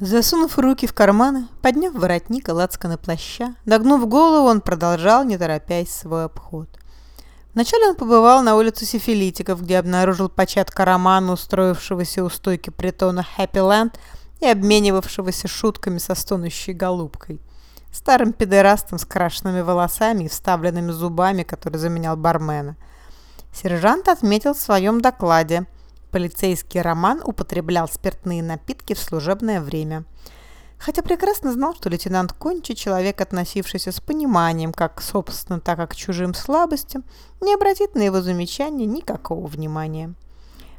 Засунув руки в карманы, подняв воротник и лацканы плаща, догнув голову, он продолжал, не торопясь, свой обход. Вначале он побывал на улице Сифилитиков, где обнаружил початка романа, устроившегося у стойки притона Хэппиленд и обменивавшегося шутками со стонущей голубкой. Старым педерастом с крашенными волосами и вставленными зубами, который заменял бармена. Сержант отметил в своем докладе – Полицейский Роман употреблял спиртные напитки в служебное время. Хотя прекрасно знал, что лейтенант Кончи, человек, относившийся с пониманием как к собственным, так и к чужим слабостям, не обратит на его замечания никакого внимания.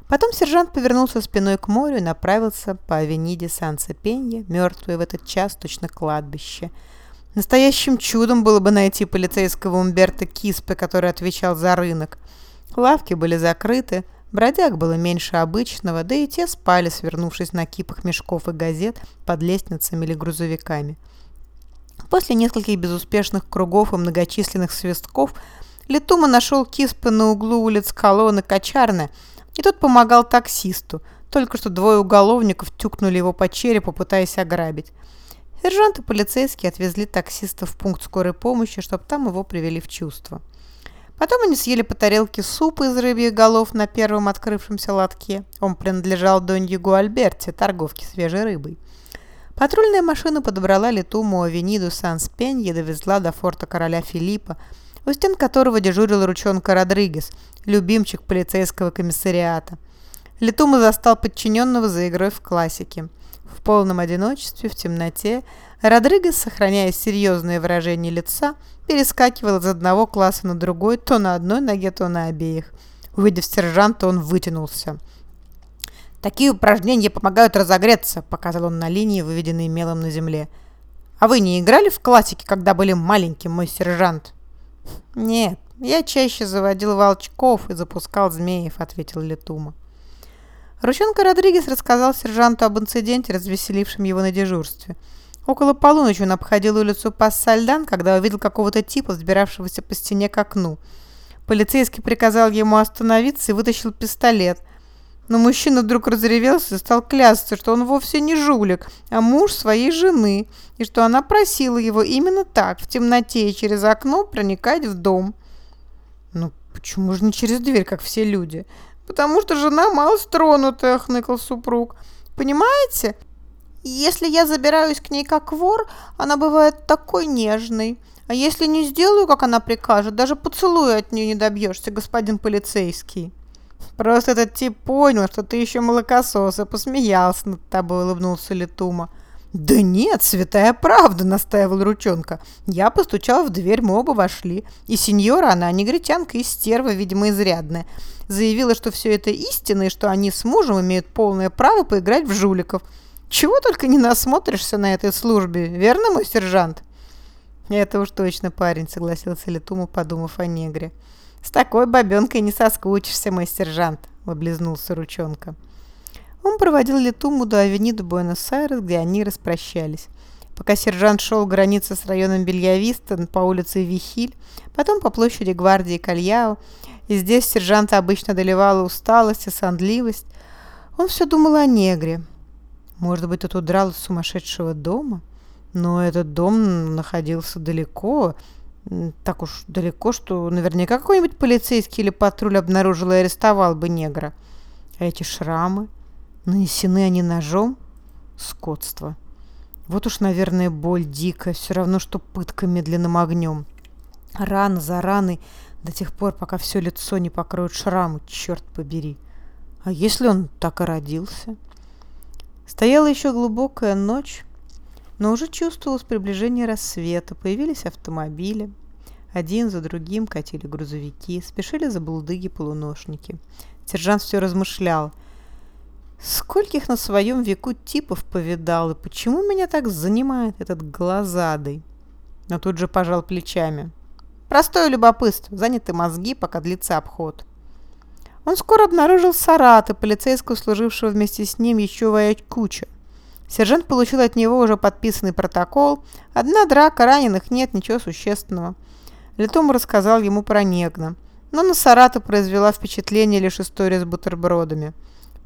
Потом сержант повернулся спиной к морю и направился по авениде Сан-Сапенье, мертвый в этот час точно кладбище. Настоящим чудом было бы найти полицейского Умберто Киспе, который отвечал за рынок. Лавки были закрыты, Бродяг было меньше обычного, да и те спали, свернувшись на кипах мешков и газет под лестницами или грузовиками. После нескольких безуспешных кругов и многочисленных свистков Летума нашел Киспа на углу улиц Колонны Кочарна, и тот помогал таксисту. Только что двое уголовников тюкнули его по черепу, пытаясь ограбить. Сержант и полицейские отвезли таксиста в пункт скорой помощи, чтобы там его привели в чувство. Потом они съели по тарелке супа из рыбьих голов на первом открывшемся лотке. Он принадлежал Донье Гуальберте, торговке свежей рыбой. Патрульная машина подобрала Летуму Авениду Сан-Спенье и довезла до форта короля Филиппа, у стен которого дежурил ручонка Родригес, любимчик полицейского комиссариата. Летума застал подчиненного за игрой в классике. В полном одиночестве, в темноте, Родригес, сохраняя серьезное выражение лица, перескакивал из одного класса на другой, то на одной ноге, то на обеих. Увидев сержанта, он вытянулся. «Такие упражнения помогают разогреться», — показал он на линии, выведенной мелом на земле. «А вы не играли в классике, когда были маленьким, мой сержант?» «Нет, я чаще заводил волчков и запускал змеев», — ответил Летума. Ручонка Родригес рассказал сержанту об инциденте, развеселившем его на дежурстве. Около полуночи он обходил улицу Пассальдан, когда увидел какого-то типа, взбиравшегося по стене к окну. Полицейский приказал ему остановиться и вытащил пистолет. Но мужчина вдруг разревелся и стал клясться, что он вовсе не жулик, а муж своей жены, и что она просила его именно так, в темноте и через окно, проникать в дом. «Ну, почему же не через дверь, как все люди?» «Потому что жена мало стронутая», — хныкал супруг. «Понимаете?» Если я забираюсь к ней как вор, она бывает такой нежной. А если не сделаю, как она прикажет, даже поцелуя от нее не добьешься, господин полицейский. Просто этот тип понял, что ты еще молокосос, и посмеялся над тобой, улыбнулся Летума. «Да нет, святая правда», — настаивал Ручонка. Я постучал в дверь, мы оба вошли. И сеньора, она негритянка и стерва, видимо, изрядная. Заявила, что все это истина, и что они с мужем имеют полное право поиграть в жуликов. Чего только не насмотришься на этой службе, верно, мой сержант?» «Это уж точно парень», — согласился Летума, подумав о негре. «С такой бабенкой не соскучишься, мой сержант», — облизнулся ручонка. Он проводил Летуму до авениды Буэнос-Айрес, где они распрощались. Пока сержант шел границы с районом Бельявиста по улице Вихиль, потом по площади Гвардии Кальяо, и здесь сержанта обычно доливала усталость и сонливость, он все думал о негре, может быть, тот удрал из сумасшедшего дома? Но этот дом находился далеко, так уж далеко, что наверняка какой-нибудь полицейский или патруль обнаружил и арестовал бы негра. А эти шрамы? Нанесены они ножом? Скотство. Вот уж, наверное, боль дикая, все равно, что пытка медленным огнем. Рана за раной до тех пор, пока все лицо не покроют шрамы, черт побери. А если он так и родился? Стояла еще глубокая ночь, но уже чувствовалось приближение рассвета. Появились автомобили. Один за другим катили грузовики, спешили за булдыги-полуношники. Сержант все размышлял. Скольких на своем веку типов повидал, и почему меня так занимает этот глазадый? Но тут же пожал плечами. Простое любопытство, заняты мозги, пока длится обход. Он скоро обнаружил Сарата, полицейского, служившего вместе с ним еще куча. Сержант получил от него уже подписанный протокол. Одна драка, раненых нет, ничего существенного. Летом рассказал ему про Негна. Но на Сарата произвела впечатление лишь история с бутербродами.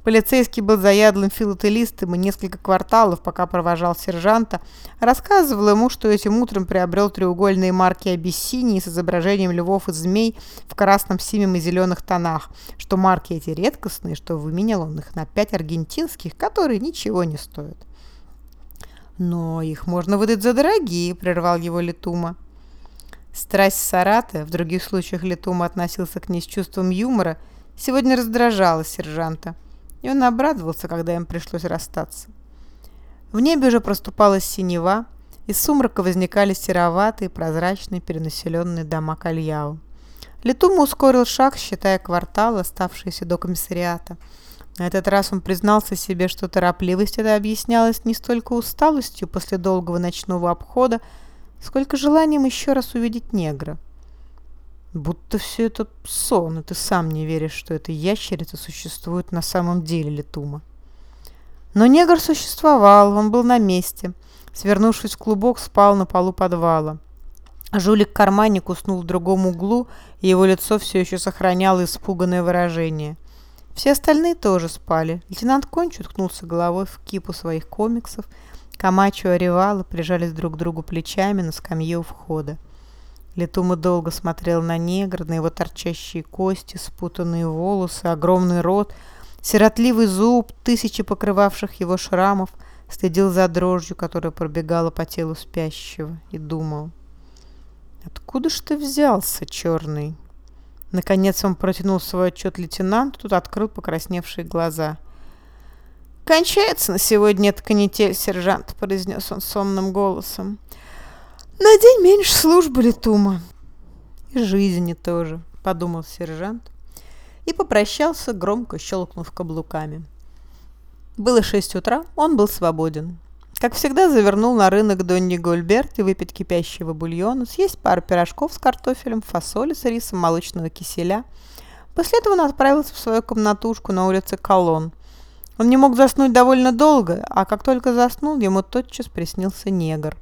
Полицейский был заядлым филателистом и несколько кварталов, пока провожал сержанта, рассказывал ему, что этим утром приобрел треугольные марки Абиссинии с изображением львов и змей в красном, синем и зеленых тонах, что марки эти редкостные, что выменял он их на пять аргентинских, которые ничего не стоят. «Но их можно выдать за дорогие», — прервал его Летума. Страсть Сараты, в других случаях Летума относился к ней с чувством юмора, сегодня раздражала сержанта и он обрадовался, когда им пришлось расстаться. В небе уже проступала синева, из сумрака возникали сероватые, прозрачные, перенаселенные дома Кальяу. Летума ускорил шаг, считая кварталы, оставшиеся до комиссариата. На этот раз он признался себе, что торопливость это объяснялась не столько усталостью после долгого ночного обхода, сколько желанием еще раз увидеть негра. Будто все это сон, и ты сам не веришь, что эта ящерица существует на самом деле, Летума. Но негр существовал, он был на месте. Свернувшись в клубок, спал на полу подвала. Жулик-карманник уснул в другом углу, и его лицо все еще сохраняло испуганное выражение. Все остальные тоже спали. Лейтенант Конч уткнулся головой в кипу своих комиксов. Камачо и Оревала прижались друг к другу плечами на скамье у входа. Летума долго смотрел на негра, на его торчащие кости, спутанные волосы, огромный рот, сиротливый зуб, тысячи покрывавших его шрамов, следил за дрожью, которая пробегала по телу спящего, и думал. «Откуда ж ты взялся, черный?» Наконец он протянул свой отчет лейтенанту, тут открыл покрасневшие глаза. «Кончается на сегодня эта канитель, сержант», — произнес он сонным голосом. На день меньше службы Летума. И жизни тоже, подумал сержант и попрощался, громко щелкнув каблуками. Было шесть утра, он был свободен. Как всегда, завернул на рынок Донни Гольберт и выпить кипящего бульона, съесть пару пирожков с картофелем, фасоли с рисом, молочного киселя. После этого он отправился в свою комнатушку на улице Колон. Он не мог заснуть довольно долго, а как только заснул, ему тотчас приснился негр.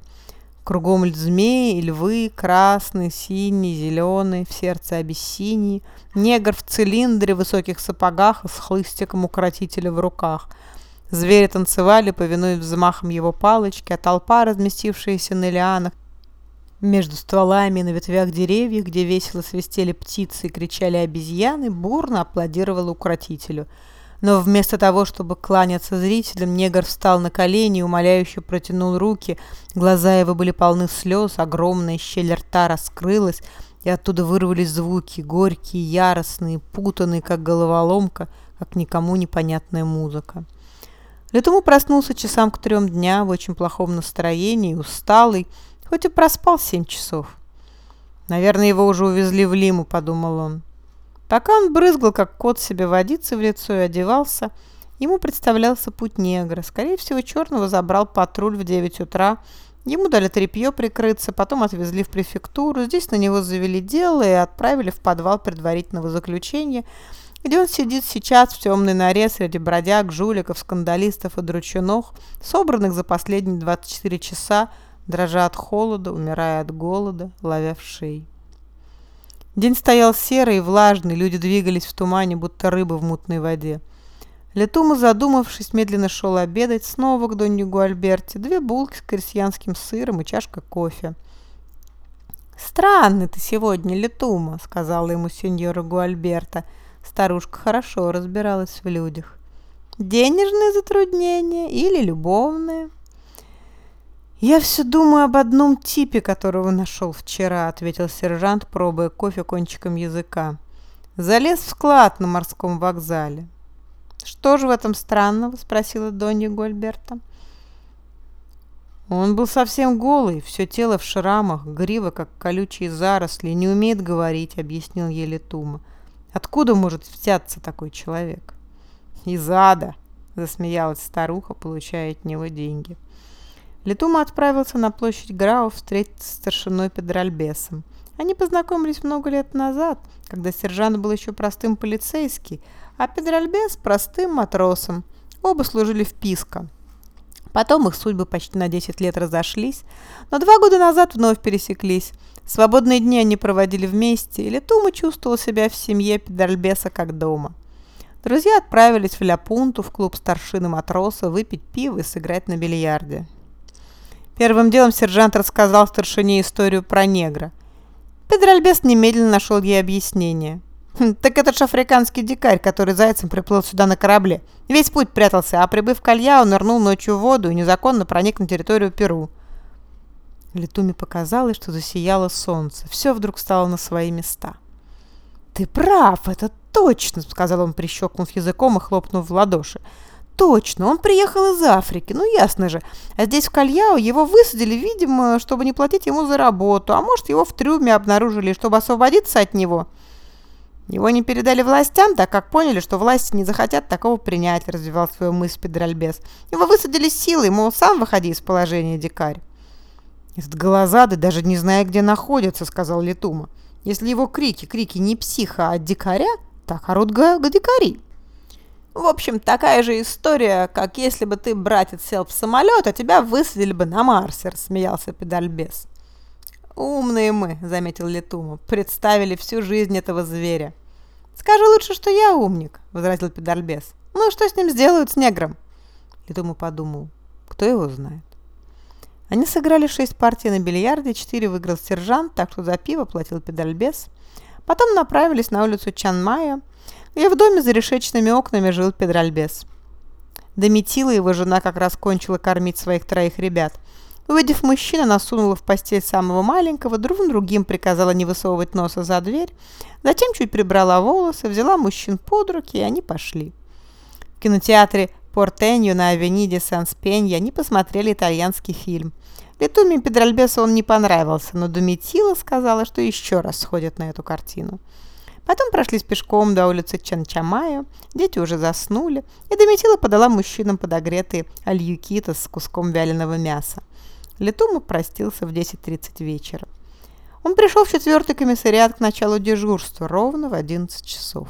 Кругом змеи, львы, красный, синий, зеленый, в сердце Абиссинии, негр в цилиндре, в высоких сапогах и с хлыстиком укротителя в руках. Звери танцевали, повинуясь взмахом его палочки, а толпа, разместившаяся на лианах, между стволами на ветвях деревьев, где весело свистели птицы и кричали обезьяны, бурно аплодировала укротителю – но вместо того, чтобы кланяться зрителям, негр встал на колени и умоляюще протянул руки. Глаза его были полны слез, огромная щель рта раскрылась, и оттуда вырвались звуки, горькие, яростные, путанные, как головоломка, как никому непонятная музыка. Летому проснулся часам к трем дня в очень плохом настроении, усталый, хоть и проспал семь часов. «Наверное, его уже увезли в Лиму», — подумал он. Пока он брызгал, как кот себе водицы в лицо и одевался, ему представлялся путь негра. Скорее всего, черного забрал патруль в 9 утра. Ему дали тряпье прикрыться, потом отвезли в префектуру. Здесь на него завели дело и отправили в подвал предварительного заключения, где он сидит сейчас в темной норе среди бродяг, жуликов, скандалистов и дручунов, собранных за последние 24 часа, дрожа от холода, умирая от голода, ловя в шеи. День стоял серый и влажный, люди двигались в тумане, будто рыбы в мутной воде. Летума, задумавшись, медленно шел обедать снова к Донью Гуальберте. Две булки с крестьянским сыром и чашка кофе. «Странный ты сегодня, Летума», — сказала ему сеньора Гуальберта. Старушка хорошо разбиралась в людях. «Денежные затруднения или любовные?» «Я все думаю об одном типе, которого нашел вчера», — ответил сержант, пробуя кофе кончиком языка. «Залез в склад на морском вокзале». «Что же в этом странного?» — спросила Донья Гольберта. Он был совсем голый, все тело в шрамах, грива, как колючие заросли, не умеет говорить, объяснил еле Тума. Откуда может взяться такой человек? Из ада, засмеялась старуха, получая от него деньги. Летума отправился на площадь Грау встретиться с старшиной Педральбесом. Они познакомились много лет назад, когда сержант был еще простым полицейский, а Педральбес – простым матросом. Оба служили в Писко. Потом их судьбы почти на 10 лет разошлись, но два года назад вновь пересеклись. Свободные дни они проводили вместе, и Летума чувствовал себя в семье Педральбеса как дома. Друзья отправились в Ля-Пунту, в клуб старшины матроса, выпить пиво и сыграть на бильярде. Первым делом сержант рассказал старшине историю про негра. Педральбес немедленно нашел ей объяснение. «Хм, «Так это ж африканский дикарь, который зайцем приплыл сюда на корабле. Весь путь прятался, а прибыв в Кальяо, нырнул ночью в воду и незаконно проник на территорию Перу». Летуме показалось, что засияло солнце. Все вдруг стало на свои места. «Ты прав, это точно!» — сказал он, прищелкнув языком и хлопнув в ладоши. «Точно, он приехал из Африки, ну ясно же. А здесь в Кальяо его высадили, видимо, чтобы не платить ему за работу, а может, его в трюме обнаружили, чтобы освободиться от него». Его не передали властям, так как поняли, что власти не захотят такого принять, развивал свою мысль Педральбес. Его высадили силой, мол, сам выходи из положения, дикарь. Этот голозадый даже не зная, где находится, сказал Летума. Если его крики, крики не психа, а дикаря, так орут дикари. В общем, такая же история, как если бы ты, братец, сел в самолет, а тебя высадили бы на Марсе, рассмеялся Педальбес. «Умные мы», — заметил Летума, — «представили всю жизнь этого зверя». «Скажи лучше, что я умник», — возразил Педальбес. «Ну, что с ним сделают, с негром?» Летума подумал, кто его знает. Они сыграли шесть партий на бильярде, четыре выиграл сержант, так что за пиво платил педальбес. Потом направились на улицу Чанмая, где в доме за решечными окнами жил педральбес. Дометила его жена как раз кончила кормить своих троих ребят. Увидев мужчину, она сунула в постель самого маленького, друг другим приказала не высовывать носа за дверь, затем чуть прибрала волосы, взяла мужчин под руки, и они пошли. В кинотеатре Портенью на Авениде Сан-Спенья они посмотрели итальянский фильм. Летуме Педральбесу он не понравился, но Думитила сказала, что еще раз сходит на эту картину. Потом прошлись пешком до улицы Чанчамаю, дети уже заснули, и Дометила подала мужчинам подогретые альюкита с куском вяленого мяса. Летума простился в 10.30 вечера. Он пришел в четвертый комиссариат к началу дежурства ровно в 11 часов.